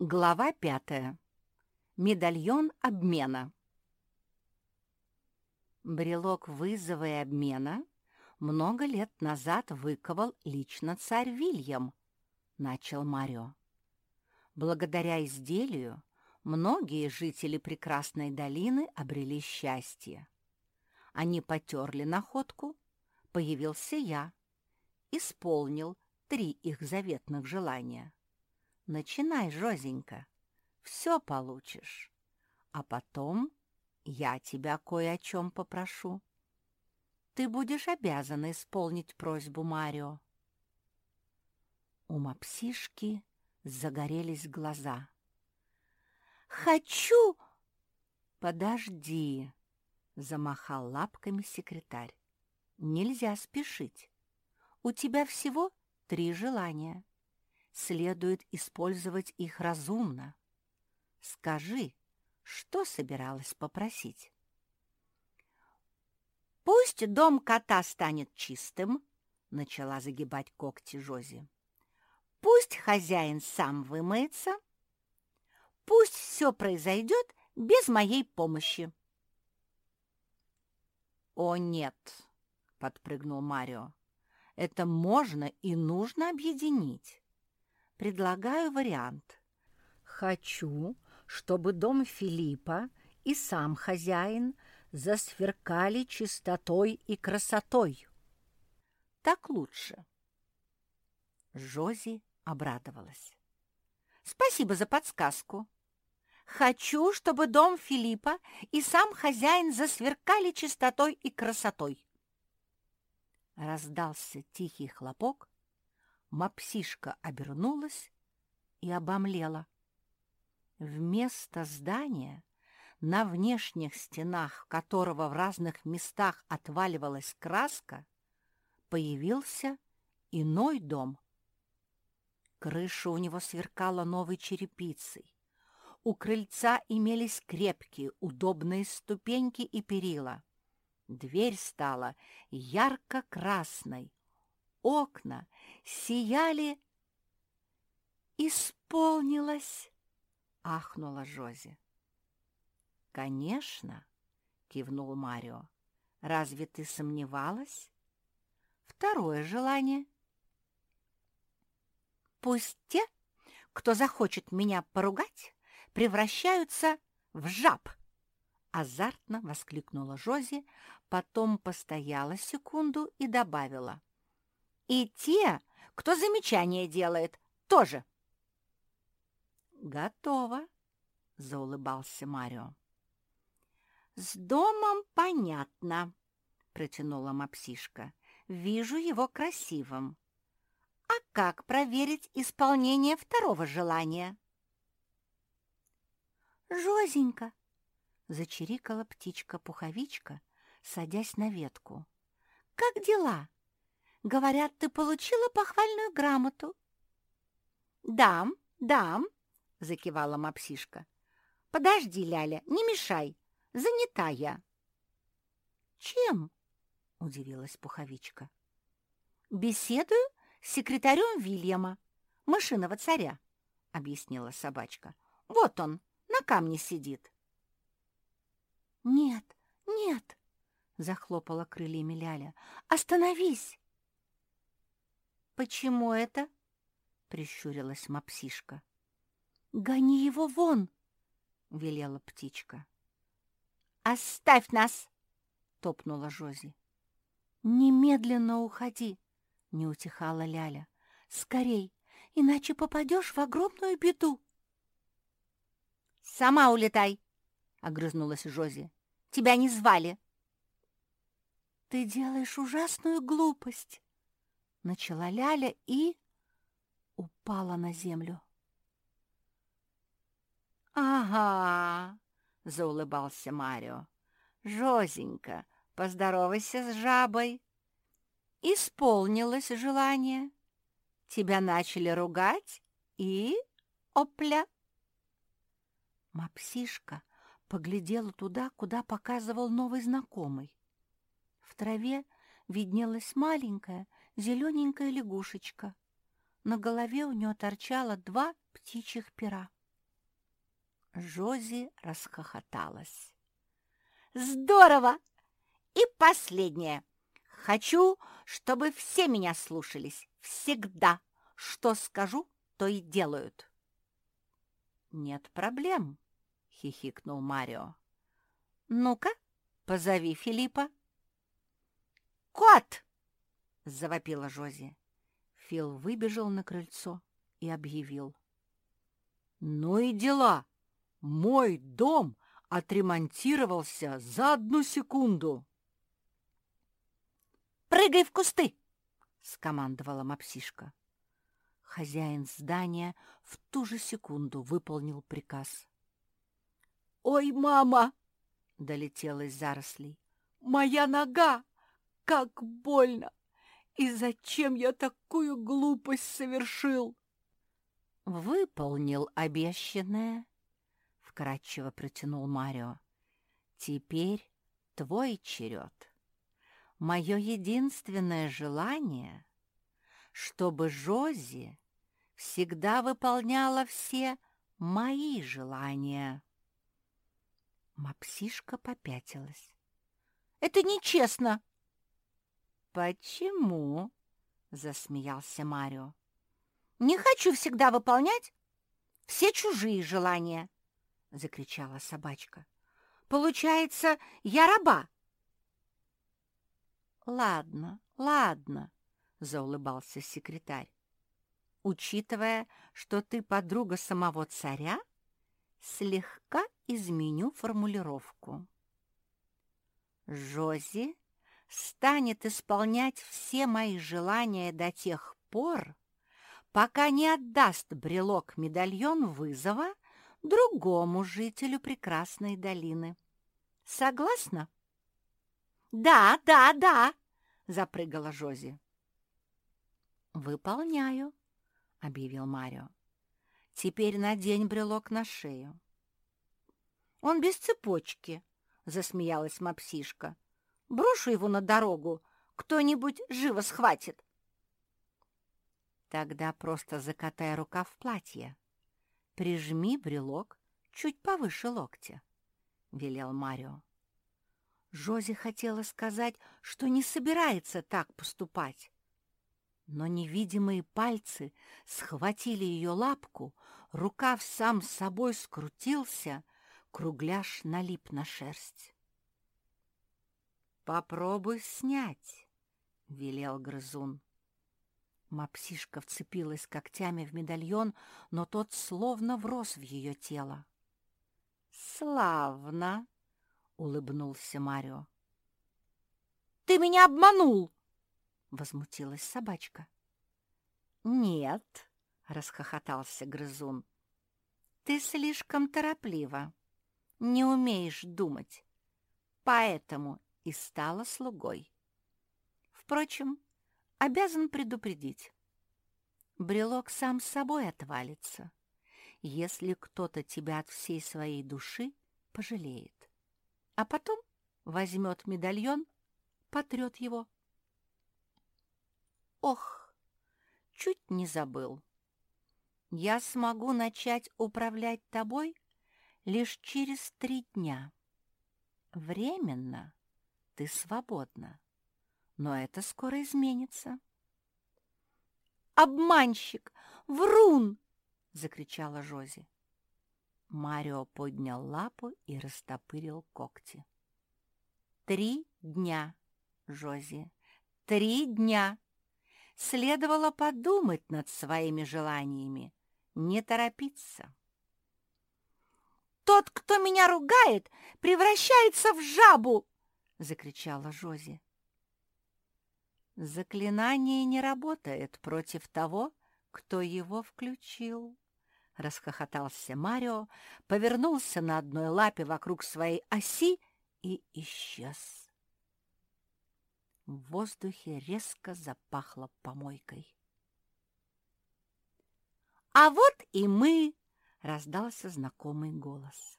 Глава пятая. Медальон обмена. Брелок вызова и обмена много лет назад выковал лично царь Вильям, начал Марио. Благодаря изделию многие жители прекрасной долины обрели счастье. Они потерли находку, появился я, исполнил три их заветных желания — Начинай, Жозенька, все получишь. А потом я тебя кое о чем попрошу. Ты будешь обязана исполнить просьбу Марио. У мапсишки загорелись глаза. «Хочу!» «Подожди!» — замахал лапками секретарь. «Нельзя спешить. У тебя всего три желания следует использовать их разумно. Скажи, что собиралась попросить? «Пусть дом кота станет чистым», — начала загибать когти Жози. «Пусть хозяин сам вымоется. Пусть все произойдет без моей помощи». «О, нет!» — подпрыгнул Марио. «Это можно и нужно объединить. Предлагаю вариант. Хочу, чтобы дом Филиппа и сам хозяин засверкали чистотой и красотой. Так лучше. Жози обрадовалась. Спасибо за подсказку. Хочу, чтобы дом Филиппа и сам хозяин засверкали чистотой и красотой. Раздался тихий хлопок, Мапсишка обернулась и обомлела. Вместо здания, на внешних стенах которого в разных местах отваливалась краска, появился иной дом. Крыша у него сверкала новой черепицей. У крыльца имелись крепкие, удобные ступеньки и перила. Дверь стала ярко-красной, окна сияли. «Исполнилось!» — ахнула Жози. «Конечно!» — кивнул Марио. «Разве ты сомневалась?» «Второе желание». «Пусть те, кто захочет меня поругать, превращаются в жаб!» Азартно воскликнула Жози, потом постояла секунду и добавила. И те, кто замечания делает, тоже. «Готово», — заулыбался Марио. «С домом понятно», — протянула мапсишка. «Вижу его красивым. А как проверить исполнение второго желания?» «Жозенька!» — зачирикала птичка-пуховичка, садясь на ветку. «Как дела?» Говорят, ты получила похвальную грамоту. «Дам, дам», — закивала мапсишка. «Подожди, Ляля, не мешай, занята я». «Чем?» — удивилась пуховичка. «Беседую с секретарем Вильяма, мышиного царя», — объяснила собачка. «Вот он, на камне сидит». «Нет, нет!» — захлопала крыльями Ляля. «Остановись!» «Почему это?» — прищурилась мапсишка. «Гони его вон!» — велела птичка. «Оставь нас!» — топнула Жози. «Немедленно уходи!» — не утихала Ляля. «Скорей, иначе попадешь в огромную беду!» «Сама улетай!» — огрызнулась Жози. «Тебя не звали!» «Ты делаешь ужасную глупость!» Начала Ляля и упала на землю. «Ага!» — заулыбался Марио. «Жозенька, поздоровайся с жабой!» Исполнилось желание. Тебя начали ругать и... опля! Мапсишка поглядела туда, куда показывал новый знакомый. В траве виднелась маленькая, зелененькая лягушечка. На голове у нее торчало два птичьих пера. Жози расхохоталась. «Здорово! И последнее. Хочу, чтобы все меня слушались. Всегда. Что скажу, то и делают». «Нет проблем», — хихикнул Марио. «Ну-ка, позови Филиппа». «Кот!» — завопила Жози. Фил выбежал на крыльцо и объявил. «Ну и дела! Мой дом отремонтировался за одну секунду!» «Прыгай в кусты!» — скомандовала мапсишка. Хозяин здания в ту же секунду выполнил приказ. «Ой, мама!» — долетела из зарослей. «Моя нога! Как больно! И зачем я такую глупость совершил?» «Выполнил обещанное», — вкратчиво протянул Марио. «Теперь твой черед. Мое единственное желание, чтобы Жози всегда выполняла все мои желания». Мапсишка попятилась. «Это нечестно!» «Почему?» — засмеялся Марио. Не хочу всегда выполнять все чужие желания, — закричала собачка. Получается, я раба. Ладно, ладно, — заулыбался секретарь. Учитывая, что ты подруга самого царя, слегка изменю формулировку. Жози станет исполнять все мои желания до тех пор, пока не отдаст брелок-медальон вызова другому жителю прекрасной долины. Согласна? «Да, да, да!» — запрыгала Жози. «Выполняю», — объявил Марио. «Теперь надень брелок на шею». «Он без цепочки», — засмеялась мапсишка. «Брошу его на дорогу, кто-нибудь живо схватит». Тогда просто закатай рука в платье. Прижми брелок чуть повыше локтя, — велел Марио. Жози хотела сказать, что не собирается так поступать. Но невидимые пальцы схватили ее лапку, рукав сам собой скрутился, кругляш налип на шерсть. «Попробуй снять», — велел грызун. Мапсишка вцепилась когтями в медальон, но тот словно врос в ее тело. «Славно!» — улыбнулся Марио. «Ты меня обманул!» — возмутилась собачка. «Нет!» — расхохотался грызун. «Ты слишком тороплива, не умеешь думать, поэтому и стала слугой. Впрочем, обязан предупредить. Брелок сам с собой отвалится, если кто-то тебя от всей своей души пожалеет, а потом возьмет медальон, потрет его. Ох, чуть не забыл. Я смогу начать управлять тобой лишь через три дня. Временно ты свободна но это скоро изменится. «Обманщик! Врун!» — закричала Жози. Марио поднял лапу и растопырил когти. «Три дня, Жози, три дня! Следовало подумать над своими желаниями, не торопиться». «Тот, кто меня ругает, превращается в жабу!» — закричала Жози. Заклинание не работает против того, кто его включил. Расхохотался Марио, повернулся на одной лапе вокруг своей оси и исчез. В воздухе резко запахло помойкой. «А вот и мы!» — раздался знакомый голос.